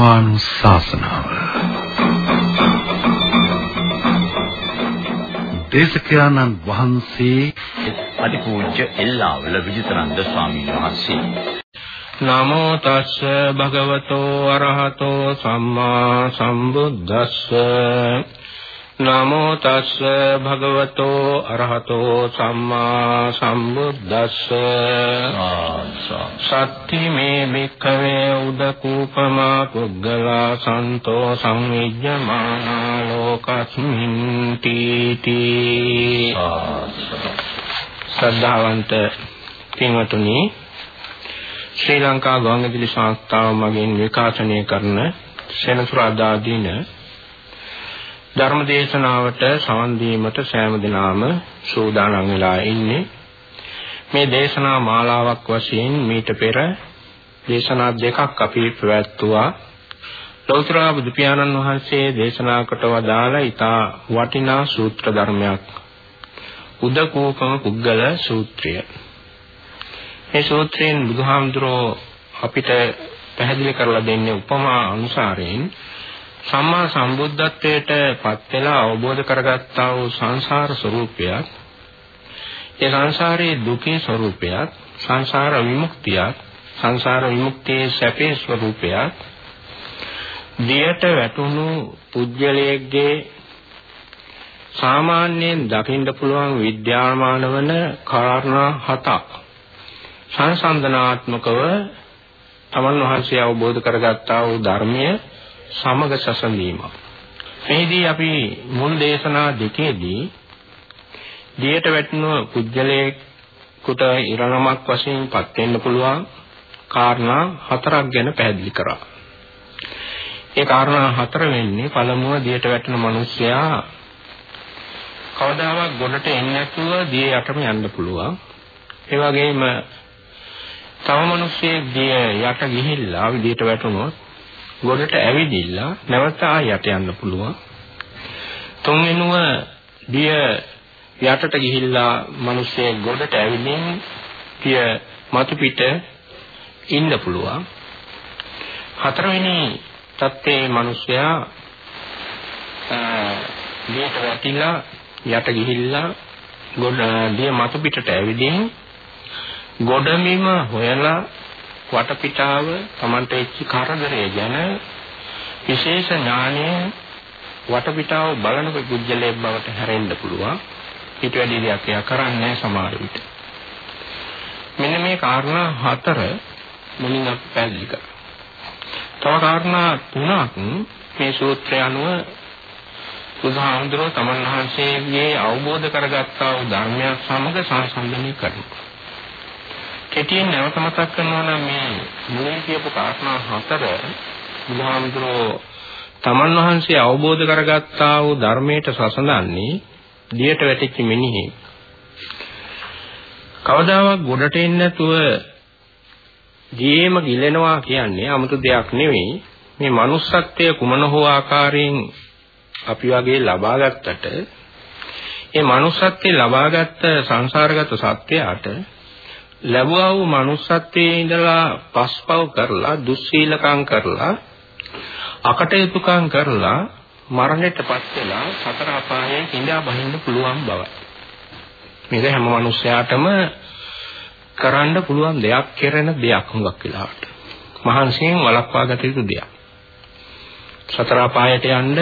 ධර්මානුශාසනාව දේශකයන්න් වහන්සේ අතිපූජ්‍ය එල්ලාවල විජිතනන්ද ස්වාමීන් වහන්සේ. නමෝ තස්ස භගවතෝ අරහතෝ සම්මා සම්බුද්දස්ස. නමෝ තස්ස භගවතෝ අරහතෝ සම්මා සම්බුද්දස්ස. සත්‍ති මේ මික්ඛවේ උදකූපමා පුද්ගලා සන්තෝ සංවිජ්ජමානා ලෝකස්මින් තීති සද්ධාවන්ත පින්වතුනි ශ්‍රී ලංකා ගෝංගදිලි සංස්ථාව මගින් විකාශනය කරන සෙනසුරාදා දින ධර්ම දේශනාවට සවන් දීමට සෑම දිනම සූදානම් වෙලා ඉන්නේ. මේ දේශනා මාලාවක් වශයෙන් මීට පෙර දේශනා දෙකක් අපි පැවැත්තුවා. ලෞතර බුදු පියාණන් වහන්සේ දේශනා කොට වදාළ ඊතා වටිනා සූත්‍ර ධර්මයක්. උදකෝපම පුද්ගල සූත්‍රය. මේ සූත්‍රයෙන් බුදුහාමුදුරෝ අපිට පැහැදිලි කරලා දෙන්නේ උපමා අනුසාරයෙන් සම්මා සම්බුද්ධත්වයට පත් වෙලා අවබෝධ කරගත්තා වූ සංසාර ස්වરૂපයත් ඒ සංසාරයේ දුකේ ස්වરૂපයත් සංසාර විමුක්තියත් සංසාර විමුක්තියේ සැපේ ස්වરૂපයත් දියට වැටුණු පුජ්‍යලයේගේ සාමාන්‍යයෙන් දකින්න පුළුවන් විද්‍යාමාන වන කාරණා හතක්. සංසන්දනාත්මකව තමන් වහන්සේ අවබෝධ කරගත්තා වූ ධර්මයේ සමග සැසඳීමක්. මේදී අපි මුල් දේශනා දෙකේදී දියට වැටෙන පුජ්‍යලයකට ඉරණමක් වශයෙන් පත් වෙන්න පුළුවන් කාරණා හතරක් ගැන පැහැදිලි කරා. ඒ කාරණා හතර වෙන්නේ පළමුව දියට වැටෙන මිනිසයා කවදාවත් ගොඩට එන්නේ නැතුව දිය යටම යන්න පුළුවන්. ඒ වගේම තව මිනිස්සෙක් දිය යට ගිහිල්ලා විදියට වැටුණොත් ගොඩට ඇවිදිලා නැවත ආයට යන්න පුළුවන්. තුන්වෙනුව දිය යටට ගිහිල්ලා මිනිස්සේ ගොඩට ඇවිදින් පිය මතු පිට ඉන්න පුළුවන්. හතරවෙනි තත්ත්වයේ මිනිසයා දියට වැටිලා යට ගිහිල්ලා ගොඩ දිය මතු පිටට ඇවිදින් ගොඩමිම හොයලා වටපිටාව Tamante එච්ච කරදරය ගැන විශේෂ ඥානය වටපිටාව බලන පුද්ගලයෙක් බවට හැරෙන්න පුළුවන්. ඊට වැඩි දෙයක් එයා කරන්නේ සමහර විට. මෙන්න මේ කාරණා හතර මුලින් අපි පැහැදිලි කරා. තව කාරණා තුනක් මේ සූත්‍රය අනුව බුදුහාමුදුරුවෝ තමන් වහන්සේගේ අවබෝධ කරගත්තා වූ ධර්මයක් සමග සංසන්දනය කරනවා. කෙටියෙන් නැවත මතක් කරනවා නම් මේ මුලින් කියපු කාරණා හතර බුදුහාමුදුරෝ තමන් වහන්සේ අවබෝධ කරගත්තා වූ ධර්මයට සසඳන්නේ දියට වැටිච්ච මිනිහෙක්. කවදාවත් ගොඩට එන්නේ නැතුව දියේම ගිලෙනවා කියන්නේ 아무තු දෙයක් නෙවෙයි. මේ manussත්වයේ කුමන හෝ ආකාරයෙන් අපි වගේ ලබා ගත්තට ඒ manussත්වයේ ලබාගත් සංසාරගත සත්‍යයට ලැබුවා වූ manussත්වයේ ඉඳලා පස්පව් කරලා දුස්සීලකම් කරලා අකටයුතුකම් කරලා මරණයටපත් වෙලා සතර අපායේ කිඳා බහින්න පුළුවන් බවයි. මේක හැම මිනිස්යාටම කරන්න පුළුවන් දෙයක් කෙරෙන දෙයක් හුඟක් වෙලාවට. මහන්සියෙන් වළක්වා ගත යුතු දෙයක්. සතර අපායට යන්න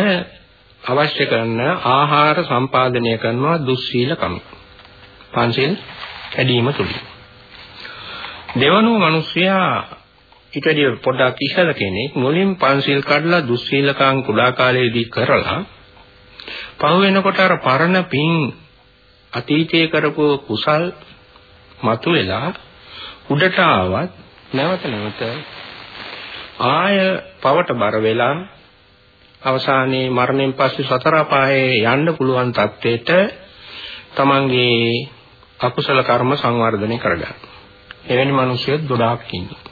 අවශ්‍ය කරන ආහාර සම්පාදනය කරනවා දුස්සීලකම. පංචිල් කැඩීම තුලින්. දෙවනුව මිනිසයා ඊට වඩා පොඩ්ඩක් ඉහළ කෙනෙක් මුලින් පන්සිල් කඩලා දුස්සීලකම් කුඩා කාලයේදී කරලා පහු වෙනකොට අර පරණ පින් අතීතයේ කරපු කුසල් මතුවෙලා උඩට ආවත් නැවත නැවත ආය පවට බර වෙලා අවසානයේ මරණයෙන් පස්සේ සතර අපායේ යන්න පුළුවන් තත්ත්වයට තමන්ගේ අකුසල කර්ම සංවර්ධනය කරගන්න. එවැනි මිනිස්සුත් ගොඩාක් ඉන්නවා.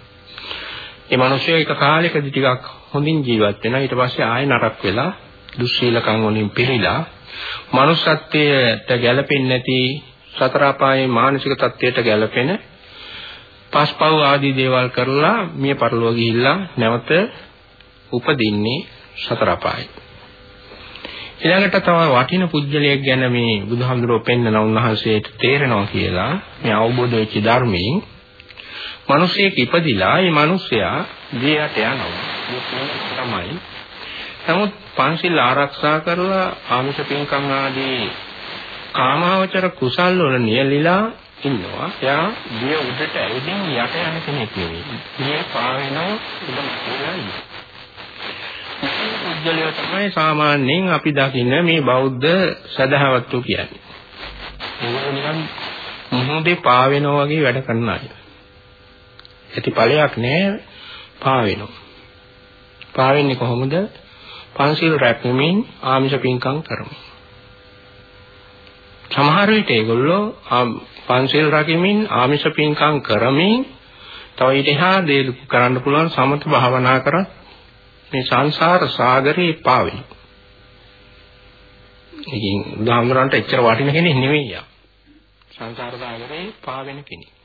ඒ මිනිස්සු එක කාලයකදී ටිකක් හොඳින් ජීවත් වෙනවා. ඊට පස්සේ ආයෙ නරක වෙලා දුස්සීලකම් වලින් පිරීලා manussත්වයට ගැළපෙන්නේ නැති සතර අපායේ මානසික තත්ත්වයට ගැළපෙන පස්පව් ආදී දේවල් කරලා මිය පරලෝ ගිහිල්ලා නැවත උපදින්නේ සතර අපායයි. ඊළඟට තව වටින පුජ්‍යලයක් ගැන මේ බුදුහාමුදුරුවෝ පෙන්වන උන්වහන්සේට තේරෙනවා කියලා මේ අවබෝධ වෙච්ච ධර්මයෙන් මිනිසෙක් ඉපදිලා ඒ මිනිසයා දියට යනවා. තමයි. නමුත් පංචිල් ආරක්ෂා කරලා ආමිෂ පින්කම් ආදී කාමාවචර කුසල් වල නියලිලා ඉන්නවා. එයා දිය උඩට ඇවිදින් යට යන කෙනෙක් නෙවෙයි. දිය පාවෙනවා උඩම කියලා ඉන්නවා. පුද්ගලයා තමයි සාමාන්‍යයෙන් අපි දකින්න මේ බෞද්ධ සදහවත්තු කියන්නේ. ඒගොල්ලෝ නිකන් මොහොතේ පාවෙනවා වගේ වැඩ කරන අය. ඇති ඵලයක් නෑ පාවෙනවා. පාවෙන්නේ කොහොමද? පංචශීල රැකීමෙන් ආමිෂ පින්කම් කරමින්. සමහර විට ඒගොල්ලෝ පංචශීල රැකීමෙන් ආමිෂ පින්කම් කරමින් තව ඊට එහා දේ කරන්න පුළුවන් සමත භාවනා කරත් මේ සංසාර සාගරේ පාවෙන. ඉතින් උදාහරණයක් එච්චර වටින කෙනෙක් නෙවෙයි යා. සංසාර සාගරේ පාවෙන කෙනෙක්.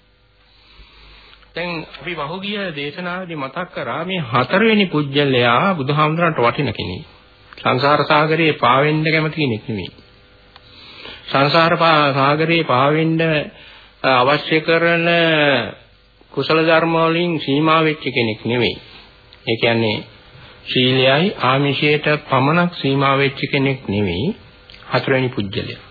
දැන් අපි බහුගිය දේශනාවේදී මතක් කරා මේ හතරවෙනි පුජ්‍යලයා බුදුහාමුදුරන්ට වටින කෙනෙක්. සංසාර සාගරේ පාවෙන්න කැමති කෙනෙක් නෙවෙයි. සංසාර සාගරේ පාවෙන්න අවශ්‍ය කරන කුසල ධර්ම වලින් සීමා වෙච්ච කෙනෙක් නෙවෙයි. ඒ කියන්නේ ශීලයයි ආමිෂයට පමණක් සීමා වෙච්ච කෙනෙක් නෙවෙයි හතරවෙනි පුජ්‍යලයා.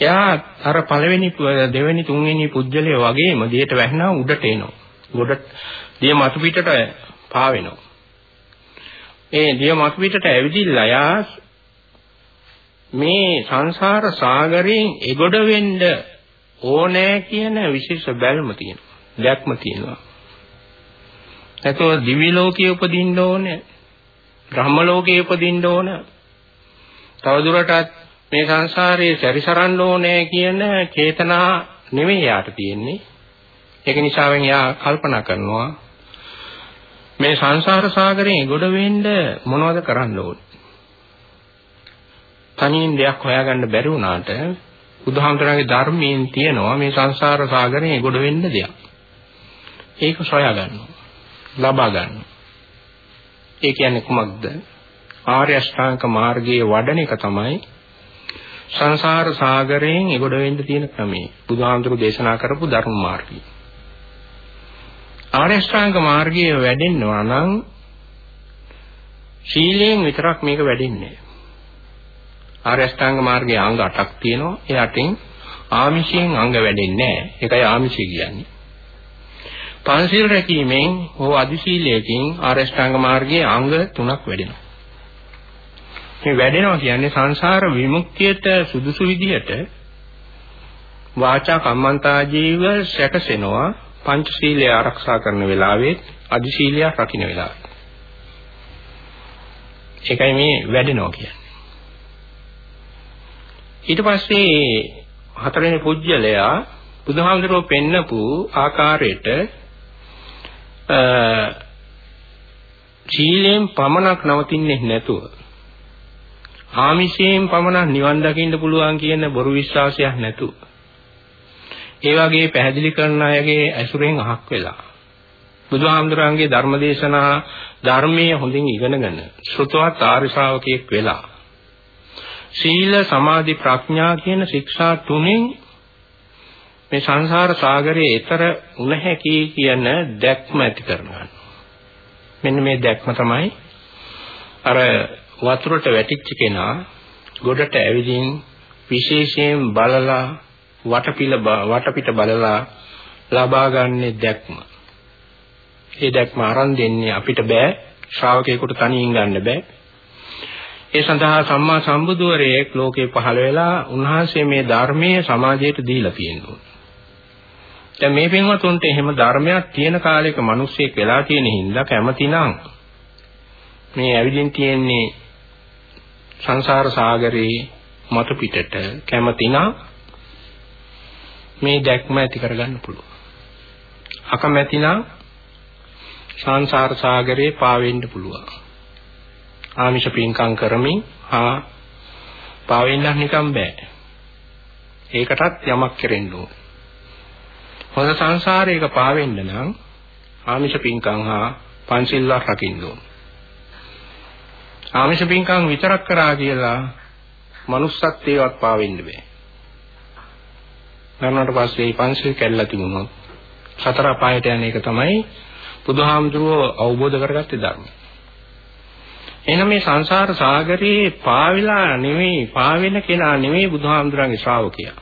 එයා අර පළවෙනි දෙවෙනි තුන්වෙනි පුජ්‍යලය වගේම දියට වැහෙනා උඩට එනවා. උඩ දිය මතු පිටට පා වෙනවා. ඒ දිය මතු පිටට ඇවිදිලා යා මේ සංසාර සාගරයෙන් එගොඩ වෙන්න ඕනෑ කියන විශේෂ බැල්ම තියෙනවා. දැක්ම තියෙනවා. එතකොට දිවි ලෝකයේ උපදින්න ඕනේ. බ්‍රහ්ම ලෝකයේ උපදින්න ඕන. තවදුරටත් මේ සංසාරයේ සැරිසරන්න ඕනේ කියන චේතනා නෙමෙයි යාට තියෙන්නේ. ඒක නිසාවෙන් යා කල්පනා කරනවා මේ සංසාර සාගරයෙන් ගොඩ වෙන්න මොනවද කරන්න ඕනේ? තනියෙන් දෙයක් හොයාගන්න බැරි වුණාට බුදුහාමුදුරන්ගේ ධර්මයෙන් තියෙනවා මේ සංසාර සාගරයෙන් ගොඩ වෙන්න දෙයක්. ඒක සොයා ගන්නවා. ලබා ගන්නවා. ඒ කියන්නේ කුමක්ද? ආර්ය අෂ්ටාංග මාර්ගයේ වඩන එක තමයි සංසාර සාගරයෙන් එගොඩ වෙන්න තියෙන ක්‍රමය. බුදුහාමුදුරු දේශනා කරපු ධර්ම මාර්ගය. ආර්ය අෂ්ටාංග මාර්ගයේ වැඩෙන්නවා නම් සීලයෙන් විතරක් මේක වැඩෙන්නේ. ආර්ය අෂ්ටාංග මාර්ගයේ අංග 8ක් තියෙනවා. ඒ අටින් ආමිෂයෙන් අංග වැඩෙන්නේ නැහැ. ඒකයි ආමිෂය කියන්නේ. පංචශීල රැකීමෙන් හෝ අදිශීලයෙන් ආර්ය අෂ්ටාංග මාර්ගයේ අංග 3ක් වැඩෙනවා. මේ වැඩෙනවා කියන්නේ සංසාර විමුක්තියට සුදුසු විදිහට වාචා කම්මන්තා ජීව සැකසෙනවා පංචශීලය ආරක්ෂා කරන වෙලාවේ අදිශීලය රකින්න වෙලාවේ. ඒකයි මේ වැඩෙනවා කියන්නේ. ඊට පස්සේ හතරවෙනි පුජ්‍යලයා බුදුහාමුදුරුවෝ පෙන්නපු ආකාරයට සීලයෙන් පමණක් නවතින්නේ නැතුව ආමිෂයෙන් පමණක් නිවන් දකින්න පුළුවන් කියන බොරු විශ්වාසයක් නැතුව ඒ වගේ පැහැදිලි කරන අයගේ ඇසුරෙන් අහක් වෙලා බුදුහාමුදුරන්ගේ ධර්මදේශනා ධර්මයේ හොඳින් ඉගෙනගෙන ශ්‍රුතවත් ආර්ය ශ්‍රාවකයෙක් වෙලා සීල සමාධි ප්‍රඥා කියන ශික්ෂා තුනෙන් මේ සංසාර සාගරයේ ඈතර උන හැකි කියන දැක්ම ඇති කරගන්න. මෙන්න මේ දැක්ම තමයි අර වතුරට වැටිච්ච කෙනා ගොඩට ඇවිදින් විශේෂයෙන් බලලා වටපිල වටපිට බලලා ලබා ගන්නේ දැක්ම. ඒ දැක්ම අරන් දෙන්නේ අපිට බෑ ශ්‍රාවකයෙකුට තනියෙන් ගන්න බෑ. ඒ සඳහා සම්මා සම්බුදුවරයෙක් ලෝකේ පහළ වෙලා උන්වහන්සේ මේ ධර්මයේ සමාජයට දීලා තියෙනවා. දැන් මේ පින්වතුන්ට එහෙම ධර්මයක් තියෙන කාලයක මිනිස්සෙක් වෙලා තියෙන හින්දා කැමතිනම් මේ ඇවිදින් තියෙන්නේ සංසාර සාගරේ මතු පිටට කැමතිනම් මේ දැක්ම ඇති කරගන්න පුළුවන්. අකමැතිනම් සංසාර සාගරේ පාවෙන්න පුළුවන්. ආමිෂ පින්කම් කරමින් හා පාවෙන්න නිකම් බෑ. ඒකටත් යමක් කෙරෙන්න ඕනේ. හොඳ සංසාරයක පාවෙන්න නම් ආමිෂ පින්කම් හා පංචිල්වක් රකින්න ඕන. ආමිෂ පින්කම් විතරක් කරා කියලා manussත්වේවත් පාවෙන්න බෑ. මරණයට පස්සේ පංචශීල කැඩලා තිබුණොත් සතර අපායට යන එක තමයි බුදුහාමුදුරුවෝ අවබෝධ කරගත්තේ ධර්මය. එහෙනම් මේ සංසාර සාගරේ පාවිලා නෙවෙයි පාවෙන කෙනා නෙවෙයි බුදුහාමුදුරන්ගේ ශ්‍රාවකයා.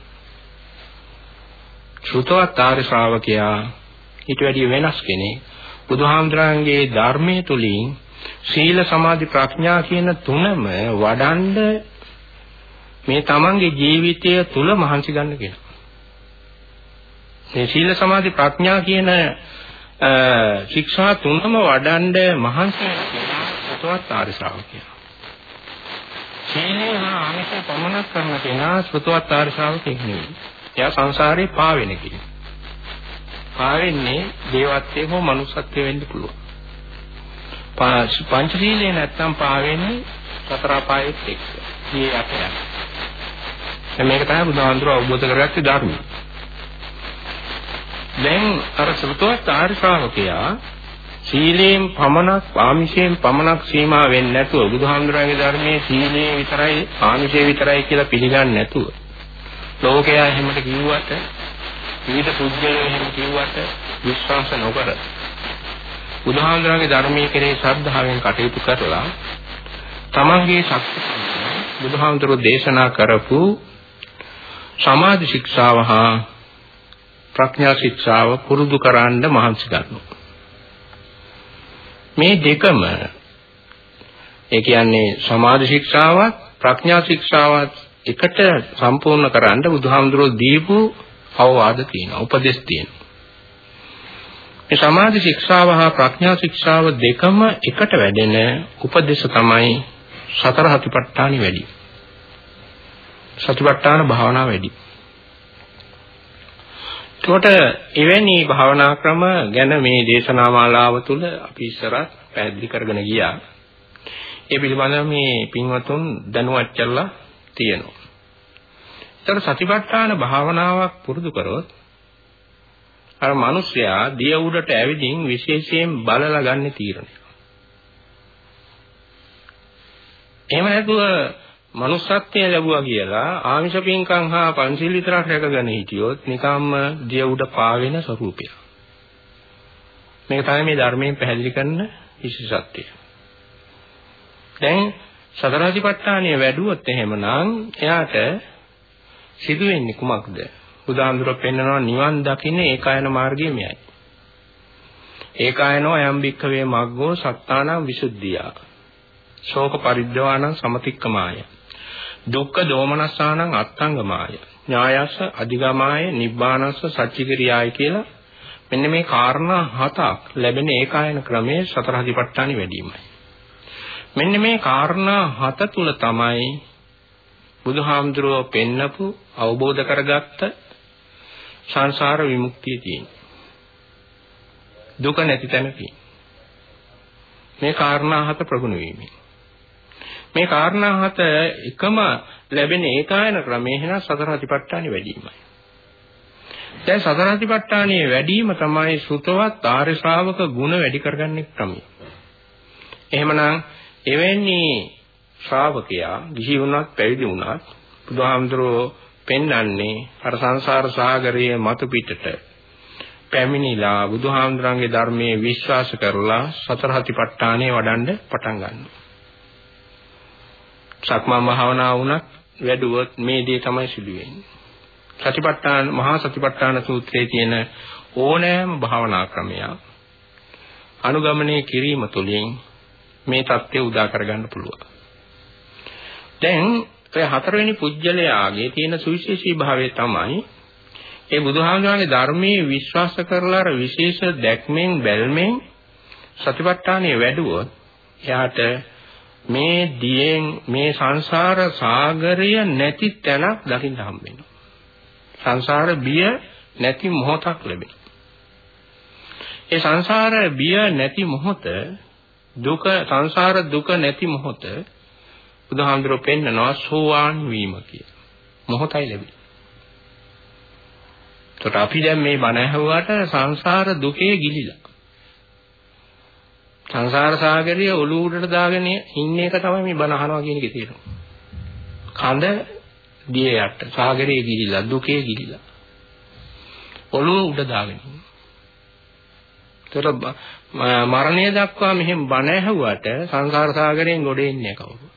ශ්‍රුතවත් ආර්ය ශ්‍රාවකයා ඊට වැඩිය වෙනස් කෙනෙක්. බුදුහාමුදුරන්ගේ ධර්මයේ තුලින් සීල සමාධි ප්‍රඥා කියන තුනම වඩන්ඩ මේ තමන්ගේ ජීවිතය තුල මහන්සි ගන්න කෙනා. මේ සීල සමාධි ප්‍රඥා කියන ශික්ෂා තුනම වඩන්ඩ මහන්සි සුතවත් ආර්ය ශ්‍රාවකයා. සීලේ හා ආමිෂ පමනක් කරන කෙනා සුතවත් ආර්ය ශ්‍රාවකෙක් නෙවෙයි. එයා සංසාරේ පාවෙන කෙනෙක්. පාවෙන්නේ දේවත්වයේ හෝ මනුස්සත්වයේ වෙන්න පුළුවන්. පංචශීලයේ නැත්තම් පාවෙන්නේ සතර අපායෙත් එක්ක. මේ අපේ. මේක තමයි බුදුහාඳුර අවබෝධ කරගත්තේ ධර්මය. දැන් අර සෘතවත් ආර්ය ශ්‍රාවකයා සීලයෙන් පමණක් ආමිෂයෙන් පමණක් සීමා වෙන්නේ නැතුව බුදුහාමුදුරන්ගේ ධර්මයේ සීලේ විතරයි ආමිෂේ විතරයි කියලා පිළිගන්නේ නැතුව ලෝකයා එහෙමද කිව්වට විවිධ පුද්ගලයෝ එහෙම කිව්වට විශ්වාස නොකර බුදුහාමුදුරන්ගේ ධර්මයේ කෙරේ ශ්‍රද්ධාවෙන් කටයුතු කරලා තමන්ගේ ශක්තිය බුදුහාමුදුරුවෝ දේශනා කරපු සමාධි ශික්ෂාව හා ප්‍රඥා ශික්ෂාව පුරුදු කරන්න මහන්සි ගන්නවා. මේ දෙකම ඒ කියන්නේ සමාධි ශික්ෂාවත් ප්‍රඥා ශික්ෂාවත් එකට සම්පූර්ණ කරන්න බුදුහාමුදුරුවෝ දීපු අවවාද තියෙනවා උපදෙස් තියෙනවා. මේ සමාධි ශික්ෂාව හා ප්‍රඥා ශික්ෂාව දෙකම එකට වැඩෙන උපදේශ තමයි සතර හතිපට්ඨානෙ වැඩි සතිපට්ඨාන භාවනාව වැඩි එතකොට එවැනි භාවනා ක්‍රම ගැන මේ දේශනා මාලාව තුළ අපි ඉස්සරහ පැහැදිලි කරගෙන ගියා. ඒ පිළිබඳව මේ පින්වතුන් දැනුවත් කරලා තියෙනවා. ඒතර සතිපට්ඨාන භාවනාවක් පුරුදු කරොත් අර මිනිසයා දිය උඩට ඇවිදින් විශේෂයෙන් බලලා ගන්න තීරණය. එහෙම නැතුව manussත්වය ලැබුවා කියලා ආමිෂ පින්කම් හා පංචශීල විතරක් රැකගෙන හිටියොත් නිකම්ම දිය උඩ පාවෙන ස්වરૂපය. මේක තමයි මේ ධර්මයෙන් පැහැදිලි කරන විශේෂත්වය. දැන් සතරාධිපට්ඨානය වැඩුවොත් එහෙමනම් එයාට සිදු වෙන්නේ කුමක්ද? බුදුහාමුදුර පෙන්නනවා නිවන් දකින්න ඒකායන මාර්ගය මෙයයි. ඒකායනෝ යම් බික්කවේ මග්ගෝ සත්තානං විසුද්ධියා. ශෝක පරිද්දවානං සමතික්කමාය. දුක්ඛ දෝමනස්සානං අත්තංගමාය ඥායස්ස අධිගමාය නිබ්බානස්ස සච්චිකිරියාය කියලා මෙන්න මේ කාරණා හතක් ලැබෙන ඒකායන ක්‍රමයේ සතර හදිපට්ඨානෙ වැඩිමයි මෙන්න මේ කාරණා හත තුල තමයි බුදුහාමුදුරුවෝ පෙන්නපු අවබෝධ කරගත්ත සංසාර විමුක්තිය තියෙන්නේ දුක නැති තැන තියෙන්නේ මේ කාරණා හත ප්‍රගුණ වීමෙන් මේ කාරණා හත එකම ලැබෙන ඒකායන ක්‍රමේ වෙන සතර අතිපට්ඨානෙ වැඩිමයි. දැන් සතර අතිපට්ඨානෙ වැඩිම තමයි සුතවත් ආර්ය ශ්‍රාවක ගුණ වැඩි කරගන්නේ ක්‍රමය. එහෙමනම් එවැනි ශ්‍රාවකයා ගිහි වුණත් පැවිදි වුණත් බුදුහාමුදුරුවෝ පෙන්වන්නේ අර සංසාර සාගරයේ මතු පිටට පැමිණිලා බුදුහාමුදුරන්ගේ ධර්මයේ විශ්වාස කරලා සතර හතිපට්ඨානෙ වඩන්න පටන් ගන්නවා. සක්මන් භාවනාව වුණත් වැඩුවොත් මේ දේ තමයි සිදු වෙන්නේ. සතිපට්ඨාන මහා සතිපට්ඨාන සූත්‍රයේ තියෙන ඕනෑම භාවනා ක්‍රමයක් අනුගමනය කිරීම තුළින් මේ தත්ත්වය උදා කරගන්න පුළුවන්. දැන් ඔය හතරවෙනි පුජ්‍යලයාගේ තියෙන සුවිශේෂී භාවය තමයි ඒ බුදුහාමුදුරන්ගේ ධර්මයේ විශ්වාස කරලා අර විශේෂ දැක්මෙන් බැල්මෙන් සතිපට්ඨානිය වැඩුවොත් එයාට මේ දියෙන් මේ සංසාර සාගරය නැති තැනක් දකින්න හම්බ වෙනවා. සංසාර බිය නැති මොහොතක් ලැබෙනවා. ඒ සංසාර බිය නැති මොහොත දුක සංසාර දුක නැති මොහොත බුදුහාමුදුරුවෝ පෙන්නනවා සෝවාන් වීම කියලා. මොහොතයි ලැබෙන්නේ. ඒකට අපි දැන් මේ බණ ඇහුවාට සංසාර දුකේ ගිලිලා සංසාර සාගරයේ ඔලුව උඩට දාගෙන ඉන්න එක තමයි මේ බණ අහනවා කියන එකේ තියෙනවා. කඳ දිය යට සාගරයේ ගිහිලා දුකේ ගිහිලා ඔලුව උඩ දාගෙන ඉන්න. ඒතර මරණය දක්වා මෙහෙම බණ ඇහුවට සංසාර සාගරයෙන් ගොඩ එන්නේ කවුරු?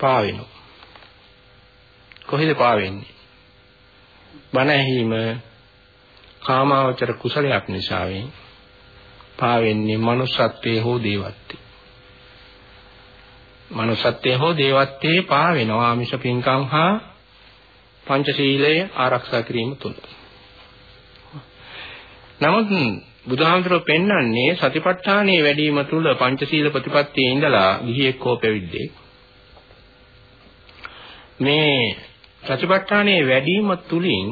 පාවෙනවා. කොහෙද පාවෙන්නේ? බණ ඇහිම කාමාවචර කුසලයක් නිසා පාවෙන්නේ manussත්වයේ හෝ දේවත්වයේ. manussත්වයේ හෝ දේවත්වයේ පාවෙනවා ආමිෂ පින්කම් හා පංචශීලය ආරක්ෂා කිරීම තුල. නමුත් බුදුහාමුදුරුවෝ පෙන්වන්නේ සතිපට්ඨානයේ වැඩිම තුල පංචශීල ප්‍රතිපත්තියේ ඉඳලා ගිහියෙක් හෝ පැවිද්දෙක් මේ සතිපට්ඨානයේ වැඩිම තුලින්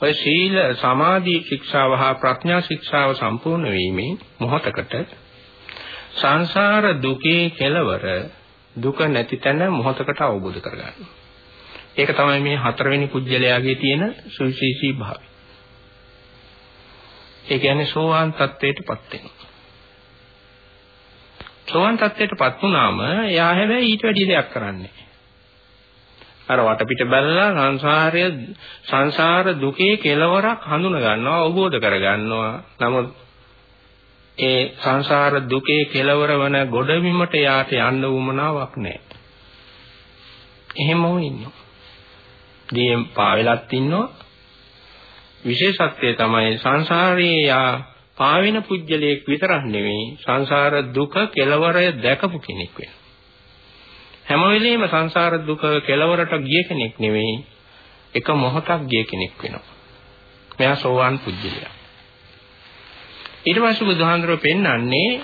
ඔය සීල සමාධි ශික්ෂාව හා ප්‍රඥා ශික්ෂාව සම්පූර්ණ වීමෙන් මොහතකට සංසාර දුකේ කෙලවර දුක නැති තැන මොහතකට අවබෝධ කරගන්න. ඒක තමයි මේ හතරවෙනි පුජ්‍යලයාගේ තියෙන සුවිශේෂී භාවය. ඒ කියන්නේ සෝවාන් තත්ත්වයටපත් වෙනවා. සෝවාන් තත්ත්වයටපත් වුණාම එයා හැබැයි ඊට වැඩි දෙයක් කරන්නේ අර වටපිට බැලලා සංසාරය සංසාර දුකේ කෙලවරක් හඳුන ගන්නවා අවබෝධ කර ගන්නවා. නමුත් ඒ සංසාර දුකේ කෙලවර වන ගොඩබිමට යාට යන්න උවමනාවක් නැහැ. එහෙමම ඉන්නවා. දියෙන් පාවෙලත් ඉන්නවා. විශේෂත්වය තමයි සංසාරයේ යා පාවෙන පුජ්‍යලයක් විතරක් නෙවෙයි සංසාර දුක කෙලවරය දැකපු කෙනෙක් වෙනවා. හැම වෙලෙම සංසාර දුක කෙලවරට ගිය කෙනෙක් නෙවෙයි එක මොහොතක් ගිය කෙනෙක් වෙනවා. මෙයා සෝවාන් පුජ්‍යලයා. ඊට පස්සේ බුදුහාඳුරෝ පෙන්වන්නේ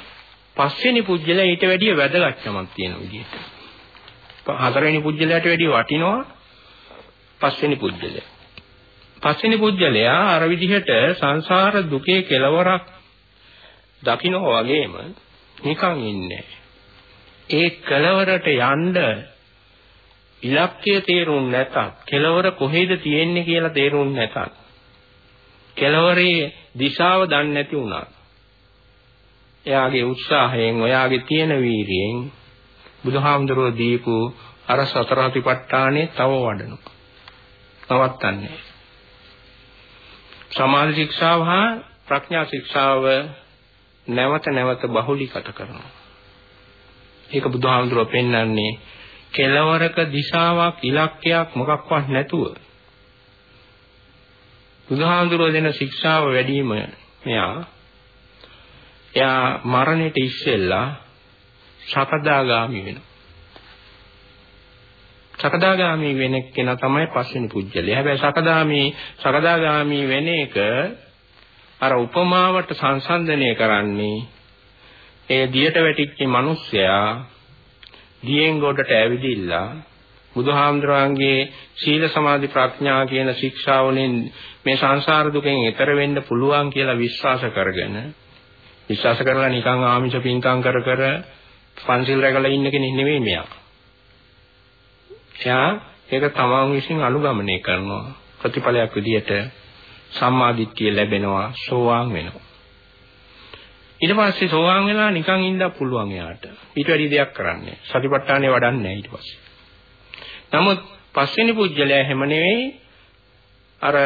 පස්වෙනි පුජ්‍යලයා ඊට වැඩිය වැදගත්කමක් තියෙන විදිහට. හතරවෙනි පුජ්‍යලයාට වැඩිය වටිනවා පස්වෙනි පුජ්‍යලයා. පස්වෙනි පුජ්‍යලයා අර විදිහට සංසාර දුකේ කෙලවරක් දකින්න වගේම නිකන් ඉන්නේ ඒ කෙලවරට යන්න ඉලක්කය තේරුම් නැතත් කෙලවර කොහෙද තියෙන්නේ කියලා තේරුම් නැතත් කෙලවරේ දිශාව දන්නේ නැති වුණා. එයාගේ උත්සාහයෙන්, ඔයාගේ තියෙන වීරියෙන් බුදුහාමුදුරුවෝ දීපු අර සතර අතිපට්ඨානේ තව වඩනවා. නවත්තන්නේ. සමාධි ශික්ෂාව හා ප්‍රඥා ශික්ෂාව නැවත නැවත බහුලීගත කරනවා. ඒක බුදුහාමුදුරුවෝ පෙන්වන්නේ කෙලවරක දිශාවක් ඉලක්කයක් මොකක්වත් නැතුව බුදුහාමුදුරුවෝ දෙන ශික්ෂාව වැඩිම මෙයා එයා මරණයට ඉස්සෙල්ලා සකදාගාමි වෙනවා. සකදාගාමි වෙන කෙනා තමයි පස්වෙනි පුජ්‍යලයා. හැබැයි සකදාමි සකදාගාමි වෙන එක අර උපමාවට සංසන්දනය කරන්නේ ඒ දියට වැටිච්ච මිනිස්සයා දියෙන් ගොඩට ඇවිදිලා බුදුහාමුදුරන්ගේ සීල සමාධි ප්‍රඥා කියන ශික්ෂාවලින් මේ සංසාර දුකෙන් එතර වෙන්න පුළුවන් කියලා විශ්වාස කරගෙන විශ්වාස කරලා නිකන් ආමිෂ පින්කම් කර කර පන්සිල් රැකලා ඉන්න කෙනෙක් නෙවෙයි මෙයා. එයා ඒක තමන් විසින් අනුගමනය කරනවා. ප්‍රතිඵලයක් විදියට සම්මාදිට්ඨිය ලැබෙනවා, සෝවාන් වෙනවා. ඊට පස්සේ සෝවාන් වෙලා නිකන් ඉන්න පුළුවන් එයාට. ඊට වැඩි දෙයක් කරන්නේ. සතිපට්ඨානෙ වඩන්නේ නැහැ ඊට පස්සේ. නමුත් පස්වෙනි පුජ්‍යලයා හැම නෙවෙයි අර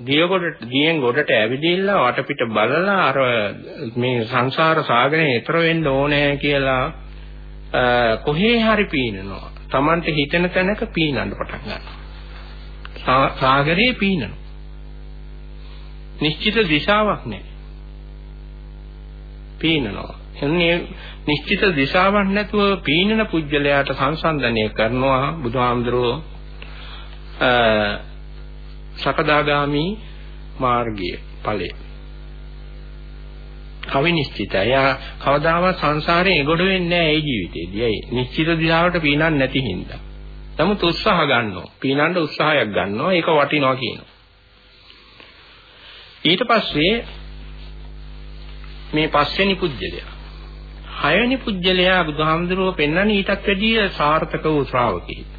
දියගොඩට දියෙන් ගොඩට ඇවිදින්න වටපිට බලලා අර මේ සංසාර සාගරේ ඈතර වෙන්න ඕනේ කියලා කොහේ හරි පීනනවා. Tamante හිතෙන තැනක පීනන්න පටන් ගන්නවා. සාගරේ පීනනවා. නිශ්චිත දිශාවක් නැහැ. පීනනවා. එන්නේ නිශ්චිත දිශාවක් නැතුව පීනන පුජ්‍යලයාට සංසන්දනය කරනවා බුදුහාමුදුරුවෝ සකදාගාමි මාර්ගයේ ඵලය. කවිනිශ්චිතය. යා කවදාවත් සංසාරයෙන් එගොඩ වෙන්නේ නැහැ ඒ ජීවිතේදී. ඇයි? නිශ්චිත දිශාවට පීනන්නේ නැති හින්දා. නමුත් උත්සාහ ගන්නවා. පීනන්න උත්සාහයක් ගන්නවා. ඒක වටිනවා කියනවා. ඊට පස්සේ මේ පස්වෙනි පුජ්‍යලයා. හයවෙනි පුජ්‍යලයා බුදුහාමුදුරුවෝ පෙන්වන්නේ ඊටත් වැඩිය සාර්ථක වූ ශ්‍රාවකෙක්.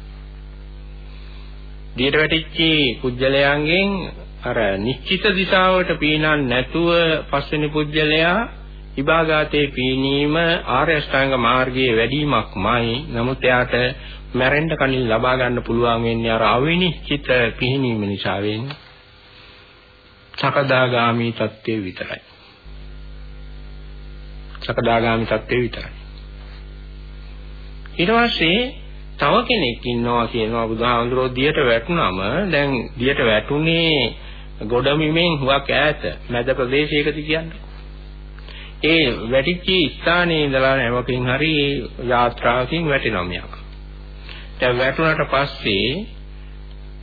දියට වැටිච්ච පුජ්‍යලයන්ගෙන් අර නිශ්චිත දිශාවට පීනන්නේ නැතුව පස්වෙනි පුජ්‍යලයා විභාගාතේ පීනීම ආර්ය අෂ්ටාංග මාර්ගයේ වැඩිමක්මයි. නමුත් එයාට මැරෙන්න කලින් ලබා ගන්න පුළුවන් වෙන්නේ අර අවිනිශ්චිත පිහිනීම නිසා වෙන්නේ. සකදාගාමි තත්ත්වයේ විතරයි. සකදාගාමි තත්ත්වයේ විතරයි. ඊට පස්සේ තව කෙනෙක් ඉන්නවා කියනවා බුදුහාමුදුරෝ දියට වැටුනම දැන් දියට වැටුනේ ගොඩමිමෙන් හුවක් ඈත මැද ප්‍රදේශයකද කියන්නේ. ඒ වැටිච්ච ස්ථානයේ ඉඳලා නැවකින් හරි යාත්‍රාවකින් වැටෙනවා මියක්. දැන් වැටුණාට පස්සේ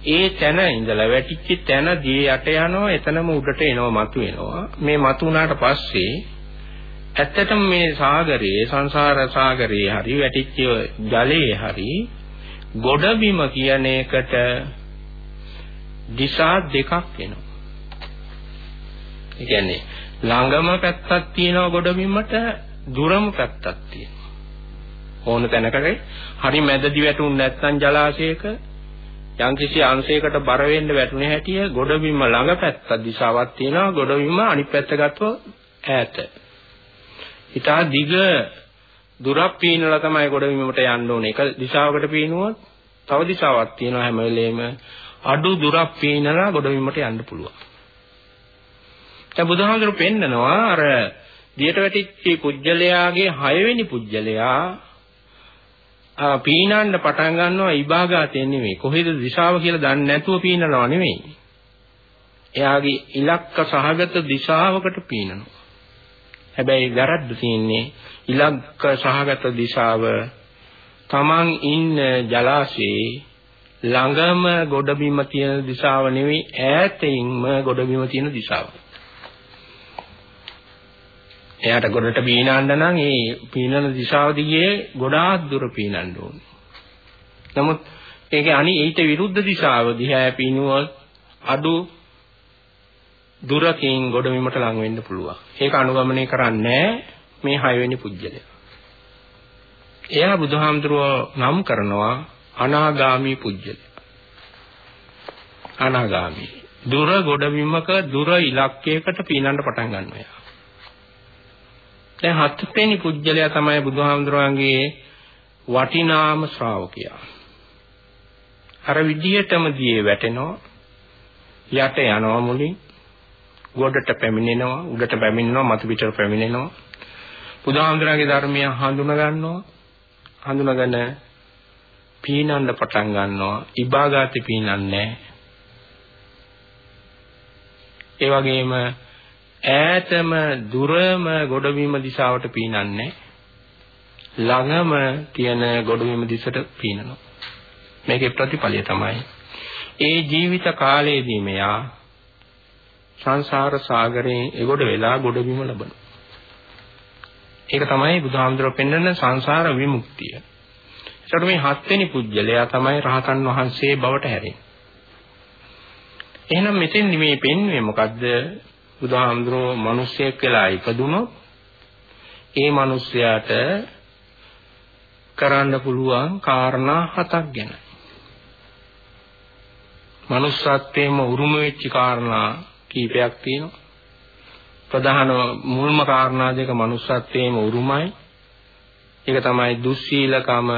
ඒ තැන ඉඳලා වැටිච්ච තැන දී යට යනවා එතනම උඩට එනවා මතු වෙනවා. මේ මතු වුණාට පස්සේ ඇත්තටම මේ සාගරයේ සංසාර සාගරයේ හරි වැටිච්ච ජලයේ හරි ගොඩබිම කියන එකට දිශා දෙකක් එනවා. ඒ කියන්නේ ළඟම පැත්තක් තියෙනවා ගොඩබිමට දුරම පැත්තක් තියෙනවා. ඕන තැනකට හරි මැදදි වැටුනේ නැත්නම් ජලාශයක යම්කිසි අංශයකට බර වෙන්න වැටුනේ හැටිය ගොඩබිම ළඟ පැත්තක් දිශාවක් තියෙනවා ගොඩබිම අනිත් පැත්ත ගත්තොත් ඈත. ඊටා දිග දුරක් පීනලා තමයි ගොඩබිමට යන්න ඕනේ. එක දිශාවකට පීනුවොත් තව දිශාවක් තියෙනවා හැම වෙලේම අඩු දුරක් පීනලා ගොඩබිමට යන්න පුළුවන්. දැන් බුදුහාමුදුරු පෙන්නනවා අර දියට වැටිච්ච පුජ්‍යලයාගේ 6 වෙනි පුජ්‍යලයා පීනන්න පටන් ගන්නවා ඉබාගාතෙන් නෙමෙයි. කොහෙද දිශාව කියලා දන්නේ නැතුව පීනනවා නෙමෙයි. එයාගේ ඉලක්ක සහගත දිශාවකට පීනනවා. හැබැයි වැරද්ද තියෙන්නේ ඉලක්ක සහගත දිශාව තමන් ඉන්න ජලාශයේ ළඟම ගොඩබිම තියෙන දිශාව නෙවෙයි ඈතින්ම ගොඩබිම තියෙන දිශාව. එයාට ගොඩට පීනන්න නම් ඒ පීනන දිශාව දිගේ ගොඩාක් දුර පීනන්න ඕනේ. නමුත් ඒකේ අනි ඊට විරුද්ධ දිශාව දිහා පීනුවොත් අඩු දුරකින් ගොඩබිමට ලං වෙන්න පුළුවන්. ඒක අනුගමනය කරන්නේ මේ හයවෙනි පුජ්‍යලය. එයා බුදුහාමුදුරුව නම් කරනවා අනාගාමී පුජ්‍යලය. අනාගාමී. දුර ගොඩබිමක දුර ඉලක්කයකට පීනන්න පටන් ගන්නවා. දැන් හත්වෙනි පුජ්‍යලයා තමයි බුදුහාමුදුරන්ගේ වටිනාම ශ්‍රාවකයා. අර විදියටම දියේ වැටෙනවා යට යනවා මුලින් ගොඩට පැමිණෙනවා උඩට පැමිණෙනවා මතු පිටට පැමිණෙනවා. බුදුහාමුදුරන්ගේ ධර්මය හඳුනා ගන්නවා. හඳුනාගෙන පීනන්න පටන් ගන්නවා. ඉබාගාති පීනන්නේ ඒ වගේම ඈතම දුරම ගොඩබිම දිශාවට පීනන්නේ ළඟම තියෙන ගොඩබිම දිශට පීනනවා. මේකේ ප්‍රතිඵලය තමයි. ඒ ජීවිත කාලයේදී මෙයා සංසාර සාගරයෙන් එගොඩ වෙලා ගොඩබිම ලබනවා ඒක තමයි බුදුහාමුදුරුවෝ පෙන්වන සංසාර විමුක්තිය. ඒකට මේ හත්වෙනි පුජ්‍යලයා තමයි රහතන් වහන්සේ බවට හැරෙන්නේ. එහෙනම් මෙතෙන් මේ පෙන්වන්නේ මොකද්ද? බුදුහාමුදුරුවෝ මිනිසෙක් වෙලා ඉපදුනොත් ඒ මිනිස්යාට කරන්න පුළුවන් කාරණා හතක් ගැන. manussත්වයේම උරුම වෙච්ච කාරණා කීපයක් තියෙනවා. ප්‍රධාන මුල්ම කාරණා දෙක manussත්වයේම උරුමයි. ඒක තමයි දුස්සීලකම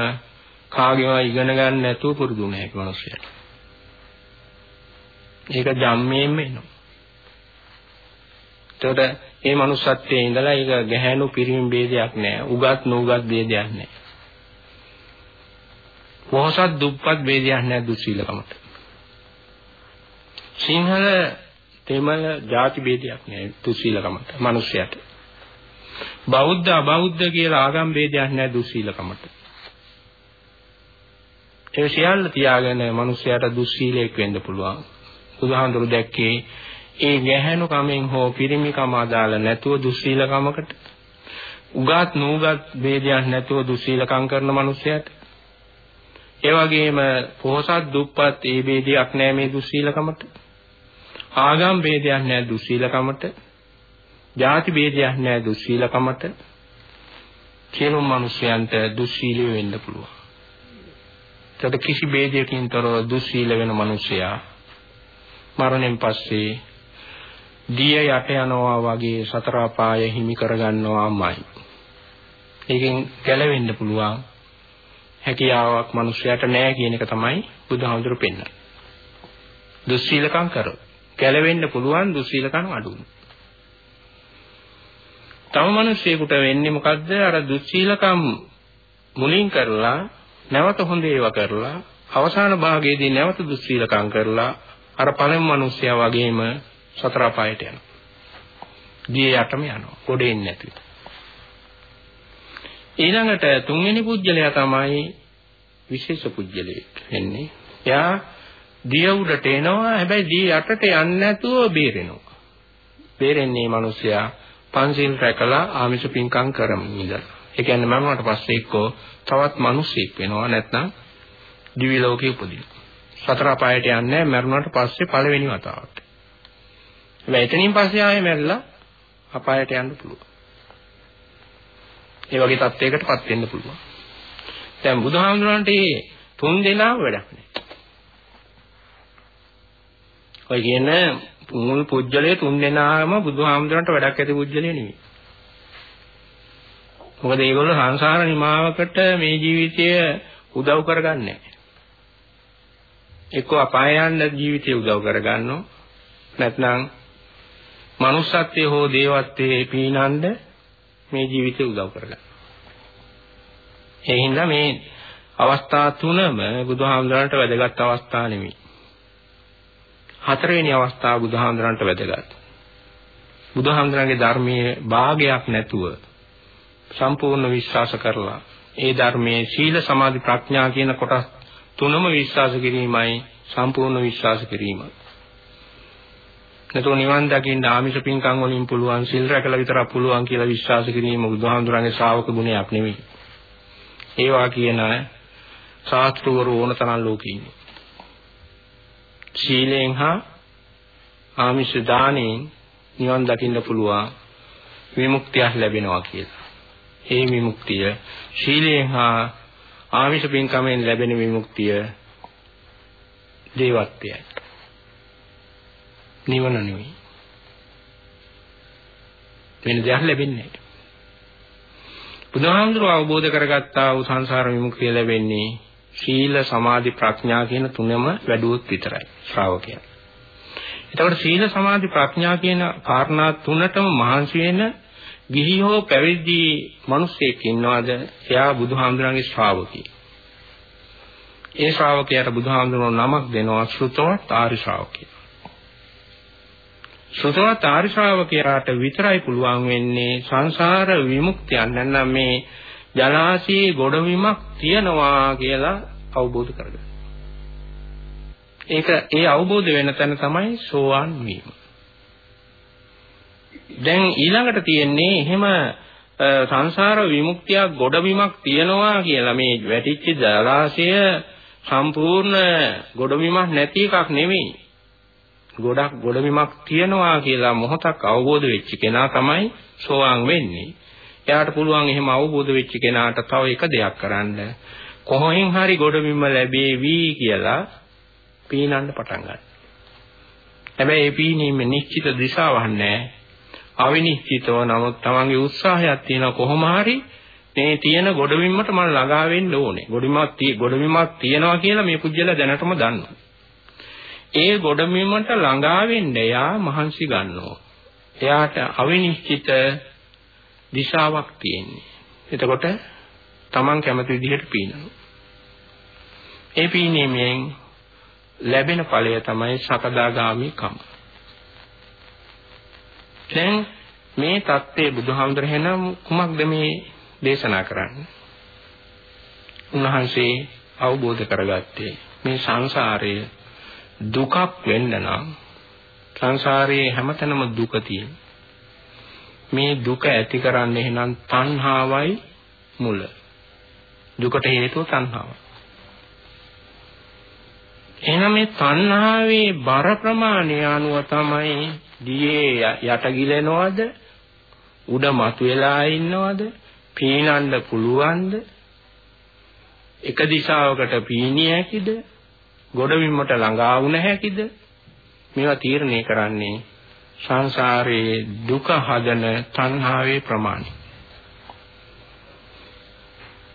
කාගේම ඉගෙන ගන්න නැතුව පුරුදු වෙන එක මිනිස්සුන්ට. ඒක ජම්මේම එනවා. එතකොට මේ manussත්වයේ ඉඳලා ඒක ගැහැණු පිරිමි ભેදයක් නැහැ. උගත් නුගත් ભેදයක් නැහැ. මොහොසත් දුප්පත් ભેදයක් නැහැ දුස්සීලකමට. සිංහල තෙමල ಜಾති ભેදයක් නෑ දුස්සීලකමට. මිනිස්යාට. බෞද්ධ අබෞද්ධ කියලා ආගම් ભેදයක් නෑ දුස්සීලකමට. ඒ සියල්ල තියාගෙන මිනිස්යාට දුස්සීලයක් වෙන්න පුළුවන්. බුදුහාඳුරු දැක්කේ ඒ ගැහැණු කමෙන් හෝ පිරිමි කම අදාළ නැතුව දුස්සීලකමකට උගත් නූගත් ભેදයක් නැතුව දුස්සීලකම් කරන මිනිස්යාට ඒ වගේම පොහසත් දුප්පත් ඒ ભેදයක් නැහැ මේ දුස්සීලකමට. ආගම් ભેදයක් නැහැ දුස්සීලකමට. ಜಾති ભેදයක් නැහැ දුස්සීලකමට. කෙනුම් මිනිසයන්ට දුස්සීලිය වෙන්න පුළුවන්. ඒකට කිසි ભેදයකින් තොරව දුස්සීල වෙන මිනිසයා මරණයෙන් පස්සේ දිය යට යනවා වගේ සතර අපාය හිමි කරගන්නවාමයි. ඒකෙන් ගැලවෙන්න පුළුවන් හැකියාවක් මිනිසයාට නැහැ කියන එක තමයි බුදුහාමුදුරු පෙන්නන්නේ. දුස්සීලකම් කරොත් ගැලවෙන්න පුළුවන් දුස්සීලකම් අඩු තම මිනිස්සෙකුට වෙන්නේ මොකද්ද අර දුස්සීලකම් මුලින් කරලා නැවත හොඳ ඒවා කරලා අවසාන භාගයේදී නැවත දුස්සීලකම් කරලා අර පළමු මිනිස්සයා වගේම සතර අපායට යනවා. දිය යටම යනවා. ගොඩ එන්නේ නැතිව. ඊළඟට තුන්වෙනි පුජ්‍යලයා තමයි විශේෂ පුජ්‍යලයෙක් වෙන්නේ. එයා දිය උඩට එනවා හැබැයි දිය යටට යන්නේ නැතුව බේරෙනවා. බේරෙන්නේ මිනිසයා පංචිල් රැකලා ආමිෂ පින්කම් කරමින් ඉඳලා. ඒ කියන්නේ මරණයට පස්සේ එක්කෝ තවත් මිනිසෙක් වෙනවා නැත්නම් දිවි ලෝකේ උපදිනවා. සතර අපායට යන්නේ මරණයට පස්සේ පළවෙනි වතාවට. හැබැයි එතනින් පස්සේ ආයෙ මැරිලා අපායට යන්න පුළුවන්. ඒ වගේ තත්යකටපත් වෙන්න පුළුවන්. දැන් බුදුහාමුදුරන්ට මේ තුන් දෙනාම වැඩක් නෑ. ඔය කියන මුල් පුජ්‍යලයේ තුන් දෙනාම බුදුහාමුදුරන්ට වැඩක් ඇති පුජ්‍යලයේ නෙවෙයි. මොකද ඒගොල්ලෝ සංසාර නිමාවකට මේ ජීවිතය උදව් කරගන්නේ නැහැ. එක්ක අපාය යන්න ජීවිතය උදව් කරගන්නෝ නැත්නම් manussත්වයේ හෝ දේවත්වයේ පීනන්න මේ ජීවිතය උදව් කරගන්න. ඒ හින්දා මේ අවස්ථා තුනම බුදුහාමුදුරන්ට වැදගත් අවස්ථා නෙමෙයි. හතරවෙනි අවස්ථාව බුදුහාමුදුරන්ට වැදගත්. බුදුහාමුදුරන්ගේ ධර්මයේ භාගයක් නැතුව සම්පූර්ණ විශ්වාස කරලා ඒ ධර්මයේ සීල සමාධි ප්‍රඥා කියන කොටස් තුනම විශ්වාස කිරීමයි සම්පූර්ණ විශ්වාස කිරීමයි. නැතෝ නිවන් දකින්න ආමිෂ පින්කම් වලින් පුළුවන් සිල් රැකලා විතරක් පුළුවන් කියලා විශ්වාස කිරීම බුදුහාමුදුරන්ගේ ශ්‍රාවක ගුණයක් නෙවෙයි. ඒවා කියන ශාස්ත්‍රවරු ඕන තරම් ලෝකේ ඉන්නේ. සීලෙන් හා ආමිෂ දානෙන් නිවන් දකින්න පුළුවන් විමුක්තියක් ලැබෙනවා කියලා. ඒ විමුක්තිය සීලෙන් හා ආමිෂ පින්කමෙන් ලැබෙන විමුක්තිය දේවත්වයයි. නිවන නෙවෙයි. වෙන දෙයක් ලැබෙන්නේ නැහැ. බුදුහාමුදුරුවෝ අවබෝධ කරගත්තා වූ සංසාර විමුක්තිය ලැබෙන්නේ සීල සමාධි ප්‍රඥා කියන තුනම වැඩුවොත් විතරයි ශ්‍රාවකයා. එතකොට සීල සමාධි ප්‍රඥා කියන කාරණා තුනටම මහන්සි වෙන ගිහි හෝ පැවිදි මිනිසෙක් ඉන්නවාද එයා බුදුහාමුදුරන්ගේ ශ්‍රාවකයෙක්. ඒ ශ්‍රාවකයාට බුදුහාමුදුරුවෝ නමක් දෙනවා ශ්‍රුතවත් ආරි ශ්‍රාවකයා. ශ්‍රොතවත් ආර්ය ශ්‍රාවකයාට විතරයි පුළුවන් වෙන්නේ සංසාර විමුක්තිය නැත්නම් මේ ජලාශයේ ගොඩවීමක් තියනවා කියලා අවබෝධ කරගන්න. ඒක ඒ අවබෝධ වෙන තැන තමයි සෝවාන් වීම. දැන් ඊළඟට තියෙන්නේ එහෙම සංසාර විමුක්තියක් ගොඩවීමක් තියනවා කියලා මේ වැටිච්ච ජලාශය සම්පූර්ණ ගොඩවීමක් නැති එකක් නෙවෙයි. ගොඩක් ගොඩබිමක් තියනවා කියලා මොහොතක් අවබෝධ වෙච්ච කෙනා තමයි සෝවාන් වෙන්නේ. එයාට පුළුවන් එහෙම අවබෝධ වෙච්ච කෙනාට තව එක දෙයක් කරන්න. කොහෙන් හරි ගොඩබිම ලැබේවි කියලා පීනන්න පටන් ගන්න. හැබැයි ඒ පීනීමේ නිශ්චිත දිශාවක් නැහැ. අවිනිශ්චිතව නමුත් තමන්ගේ උත්සාහයක් තියෙන කොහොම හරි මේ තියෙන ගොඩබිමට මම ළඟා වෙන්න ඕනේ. ගොඩබිමක් ගොඩබිමක් තියනවා කියලා මේ පුජ්‍යල දැනටම දන්නවා. ඒ ගොඩබිමට ළඟා වෙන්න එයා මහන්සි ගන්නවා. එයාට අවිනිශ්චිත දිශාවක් තියෙන්නේ. එතකොට Taman කැමති විදිහට පීනනවා. ඒ පීනීමෙන් ලැබෙන ඵලය තමයි සකදාගාමි කම. දැන් මේ தත්ත්වයේ බුදුහාමුදුර හැනම් කුමක්ද මේ දේශනා කරන්නේ? උන්වහන්සේ අවබෝධ කරගත්තේ මේ සංසාරයේ දුකක් වෙන්න නම් සංසාරයේ හැමතැනම දුක තියෙන. මේ දුක ඇති කරන්නේ එහෙනම් තණ්හාවයි මුල. දුකට හේතුව තණ්හාවයි. එහෙනම් මේ තණ්හාවේ බර ප්‍රමාණය අනුව තමයි දියේ යට ගිලෙනවද උඩ මතුවලා ඉන්නවද පීනන්න පුළුවන්ද එක දිශාවකට පීනිය හැකිද ගොඩබිමට ළඟා වුණ හැකිද? මේවා තීරණය කරන්නේ සංසාරයේ දුක හදන තණ්හාවේ ප්‍රමාණය.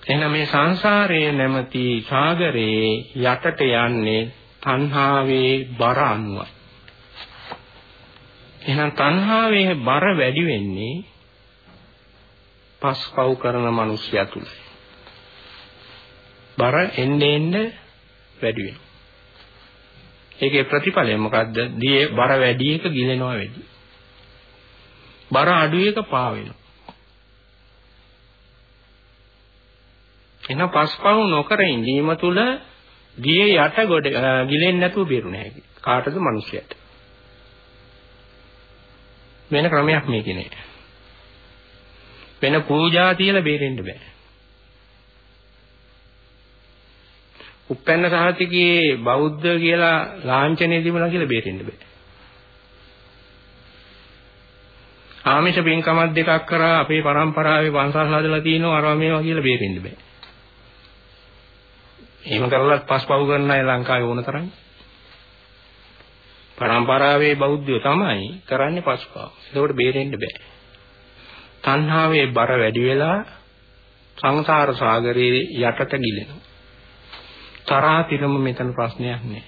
එහෙනම් මේ සංසාරයේ නැමැති සාගරයේ යටට යන්නේ තණ්හාවේ බර අනුවයි. එහෙනම් තණ්හාවේ බර වැඩි වෙන්නේ පස්පව් කරන මිනිස්සයා තුල. බර එන්නේ එන්නේ වැඩි වෙනවා. ඒකේ ප්‍රතිඵලය මොකද්ද? දියේ බර වැඩි එක ගිලෙනවා වැඩි. බර අඩු එක පා වෙනවා. එන පස්පව් නොකර ඉඳීම තුල දියේ යට ගොඩ ගිලෙන්නේ නැතුව බේරුණ හැකි. කාටද? මිනිසයාට. වෙන ක්‍රමයක් මේකේ නෑ. වෙන පූජා තියලා බේරෙන්න බෑ. උපැන්න සහතිකයේ බෞද්ධ කියලා ලාංඡනය දීමලා කියලා බේරෙන්න බෑ. ආමිෂ පින්කමක් දෙකක් කරා අපේ પરම්පරාවේ වංශස් හදලා තිනවා අරවා මේවා කියලා බේරෙන්න බෑ. එහෙම කරලා පස්පව් කරන අය ලංකාවේ ඕන තරම්. પરම්පරාවේ බෞද්ධයෝ තමයි කරන්නේ පස්පව්. ඒකට බේරෙන්න බෑ. තණ්හාවේ බර වැඩි වෙලා සංසාර සාගරයේ යටට ගිලෙනවා. තරාතිරම මෙතන ප්‍රශ්නයක් නෑ.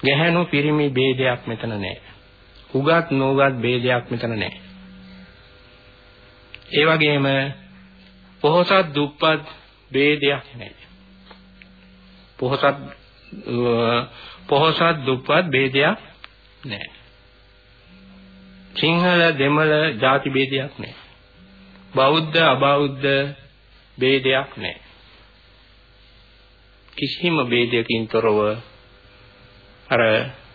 ගැහැණු පිරිමි ભેදයක් මෙතන නෑ. උගත් නෝගත් ભેදයක් මෙතන නෑ. ඒ වගේම පොහොසත් දුප්පත් ભેදයක් නෑ. පොහොසත් පොහොසත් දුප්පත් ભેදයක් නෑ. සිංහල දෙමළ ಜಾති ભેදයක් නෑ. බෞද්ධ අබෞද්ධ ભેදයක් නෑ. කිසිම ભેදයකින් තොරව අර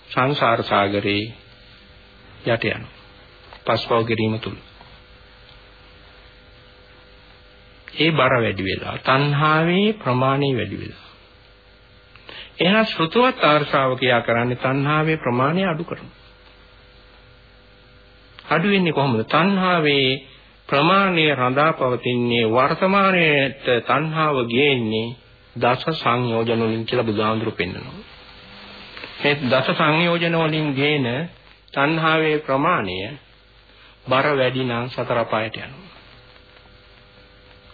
සංසාර සාගරේ යට යනවා. පස්පව කිරීම තුල. ඒ බර වැඩි වෙලා තණ්හාවේ ප්‍රමාණය වැඩි වෙලා එහෙනම් ශ්‍රුතවත් ආර්ය ශ්‍රාවකයා කරන්නේ තණ්හාවේ ප්‍රමාණය අඩු කරනවා. අඩු වෙන්නේ කොහොමද? තණ්හාවේ ප්‍රමාණය රඳා පවතින්නේ වර්තමානයේට තණ්හාව ගේන්නේ දස සංයෝජන වලින් කියලා බුදුහාමුදුරු පෙන්නනවා. මේ දස සංයෝජන වලින් ගේන තණ්හාවේ ප්‍රමාණය බර වැඩි නම් සතර පායට යනවා.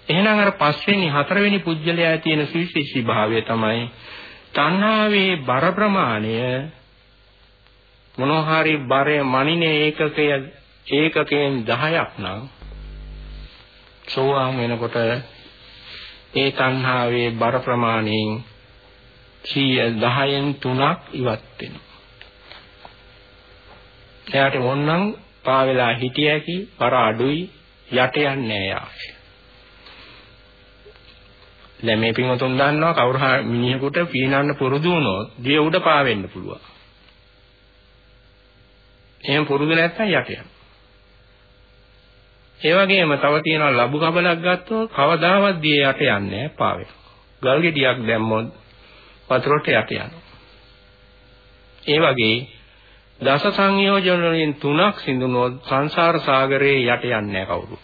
එහෙනම් අර පස්වෙනි හතරවෙනි පුජ්‍යලයා තියෙන සවිශේෂී භාවය තමයි තණ්හාවේ බර ප්‍රමාණය මොනවා හරි බරය මනිනේ ඒකකය ඒකකයෙන් 10ක් නම් සෝවාන් වෙනකොට ඒ තණ්හාවේ බර ප්‍රමාණයෙන් 10න් 3ක් ඉවත් වෙනවා. එයාට ඕනනම් පාවෙලා හිටියකි බර අඩුයි යට යන්නේ නැහැ යාගේ. දැන් මේ පින්වතුන් දන්නවා කවුරු හරි මිනිහෙකුට පීනන්න පුරුදු වුණොත් දිය උඩ පාවෙන්න පුළුවන්. එහෙම පුරුදු නැත්නම් යට යනවා. ඒ වගේම තව තියෙනවා ලබු කබලක් ගත්තොත් කවදාවත් දිය යට යන්නේ නැහැ පාවෙන. ගල් ගෙඩියක් දැම්මොත් වතුරට යට යනවා. ඒ වගේ දස සංයෝජන වලින් තුනක් සිඳුනොත් සංසාර සාගරේ යට යන්නේ නැහැ කවුරු.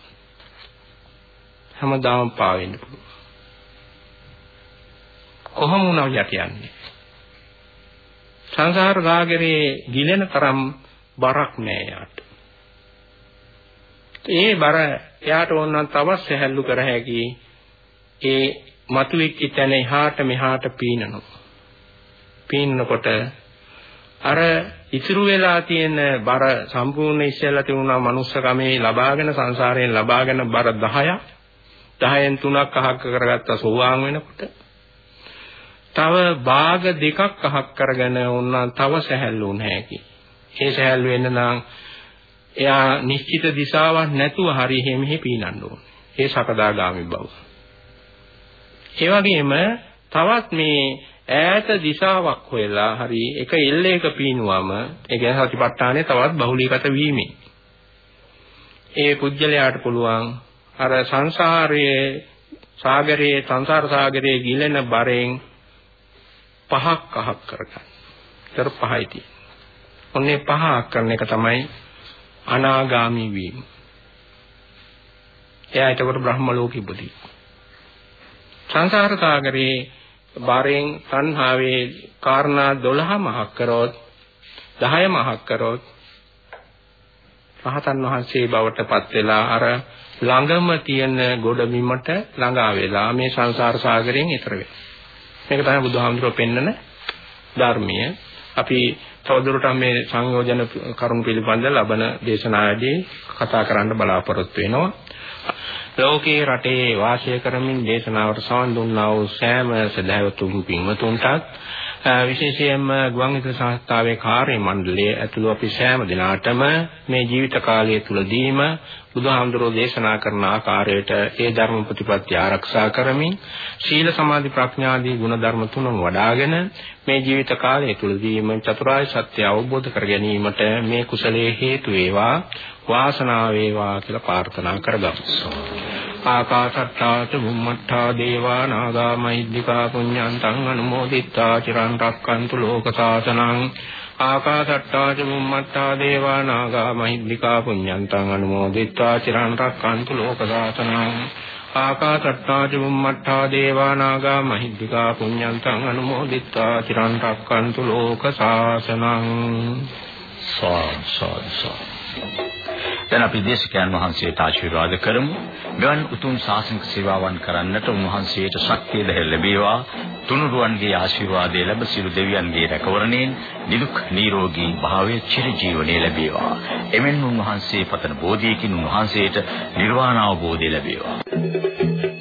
හැමදාම පාවෙන්න පුළුවන්. කොහොම වුණා යට යන්නේ. සංසාර සාගරේ ගිලෙන තරම් බරක් නෑ යාට. ඒ බර එයාට ඕනනම් තවත් සැහැල්ලු කර හැකි ඒ මතුවෙච්ච තැන එහාට මෙහාට පීනනවා. පීනනකොට අර ඉතුරු වෙලා තියෙන බර සම්පූර්ණ ඉස්සෙල්ලා තිබුණා මනුස්සකමේ ලබාගෙන සංසාරයෙන් ලබාගෙන බර 10ක් 10න් 3ක් අහක් කරගත්තා සෝවාන් වෙනකොට තව භාග දෙකක් අහක් කරගෙන උන්නා තව සැහැල්ලු නැහැකි. ඒ සැහැල්ලු වෙන්න නම් එයා නිශ්චිත දිශාවක් නැතුව හරි හැමෙහි පීනන්න ඕනේ. ඒ සකදාගාමි බව. ඒ වගේම තවත් මේ ඈත දිශාවක් හොයලා හරි එක එල්ලයක පීනුවම ඒ කියන්නේ සතිපට්ඨානේ තවත් බහුලීගත වීමෙන් ඒ පුජ්‍යලයාට පුළුවන් අර සංසාරයේ සාගරයේ සංසාර සාගරයේ ගිලෙන බරෙන් පහක් අහක් කරගන්න. ඒතර පහයි තියෙන්නේ. ඔන්නේ පහ කරන එක තමයි අනාගාමි වීම. එයා එතකොට බ්‍රහ්ම ලෝකෙ ඉපදී. සංසාර සාගරේ බාරෙන් සංහාවේ කාරණා 12 මහක් කරොත් 10ම අහක් කරොත් රහතන් වහන්සේ බවට පත් වෙලා අර ළඟම තියෙන ගොඩබිමට ළඟා වෙලා මේ සංසාර සාගරයෙන් ඈතර වෙනවා. මේක තමයි බුදුහාමුදුරුවෝ පෙන්නන ධර්මය. අපි තවදුරටත් මේ සංයෝජන කරුණු පිළිබඳ ලබන දේශනාවේදී කතා කරන්න බලාපොරොත්තු වෙනවා. ලෝකේ රටේ වාසය කරමින් දේශනාවට සවන් දුන්නා වූ සෑම සදහැවතුන් පින්වතුන්ටත් විශේෂයෙන්ම ගුවන්විදුලි සංස්ථාවේ කාර්ය මණ්ඩලයේ ඇතුළු අපි සෑම දිනාටම මේ ජීවිත කාලය තුලදීම බුදුහාමුදුරෝ දේශනා කරන ආකාරයට ඒ ධර්ම ප්‍රතිපත්ති ආරක්ෂා කරමින් සීල සමාධි ප්‍රඥාදී ගුණ ධර්ම තුනම වඩ아가න මේ ජීවිත කාලය තුලදීම චතුරාර්ය සත්‍ය අවබෝධ කර ගැනීමට මේ කුසලයේ හේතු වේවා වාසනාව වේවා කියලා ප්‍රාර්ථනා කරගමු. ආකාශට්ටාච බුම්මට්ටා දේවා නාග මහිද්దికා පුඤ්ඤන්තං අනුමෝදිත්වා චිරන් රක්칸තු ලෝක සාසනං ආකාශට්ටාච බුම්මට්ටා දේවා නාග මහිද්దికා පුඤ්ඤන්තං අනුමෝදිත්වා චිරන් රක්칸තු ලෝක සාසනං ආකාශට්ටාච බුම්මට්ටා දේවා නාග මහිද්దికා පුඤ්ඤන්තං අනුමෝදිත්වා චිරන් රක්칸තු ලෝක සාසනං සා සා සා දැන් අපි දේශකයන් වහන්සේට ආශිර්වාද කරමු. මෙවන් උතුම් ශාසනික සේවාවන් කරන්නට උන්වහන්සේට ශක්තිය දෙහෙ ලැබේවා. තුනුරුවන්ගේ ආශිර්වාදය ලැබ සිළු දෙවියන්ගේ රැකවරණයෙන් නිදුක් නිරෝගී භාවයේ චිරජීවනයේ ලැබේවා. එමෙන් උන්වහන්සේ පතන බෝධියකින් උන්වහන්සේට නිර්වාණ අවබෝධය ලැබේවා.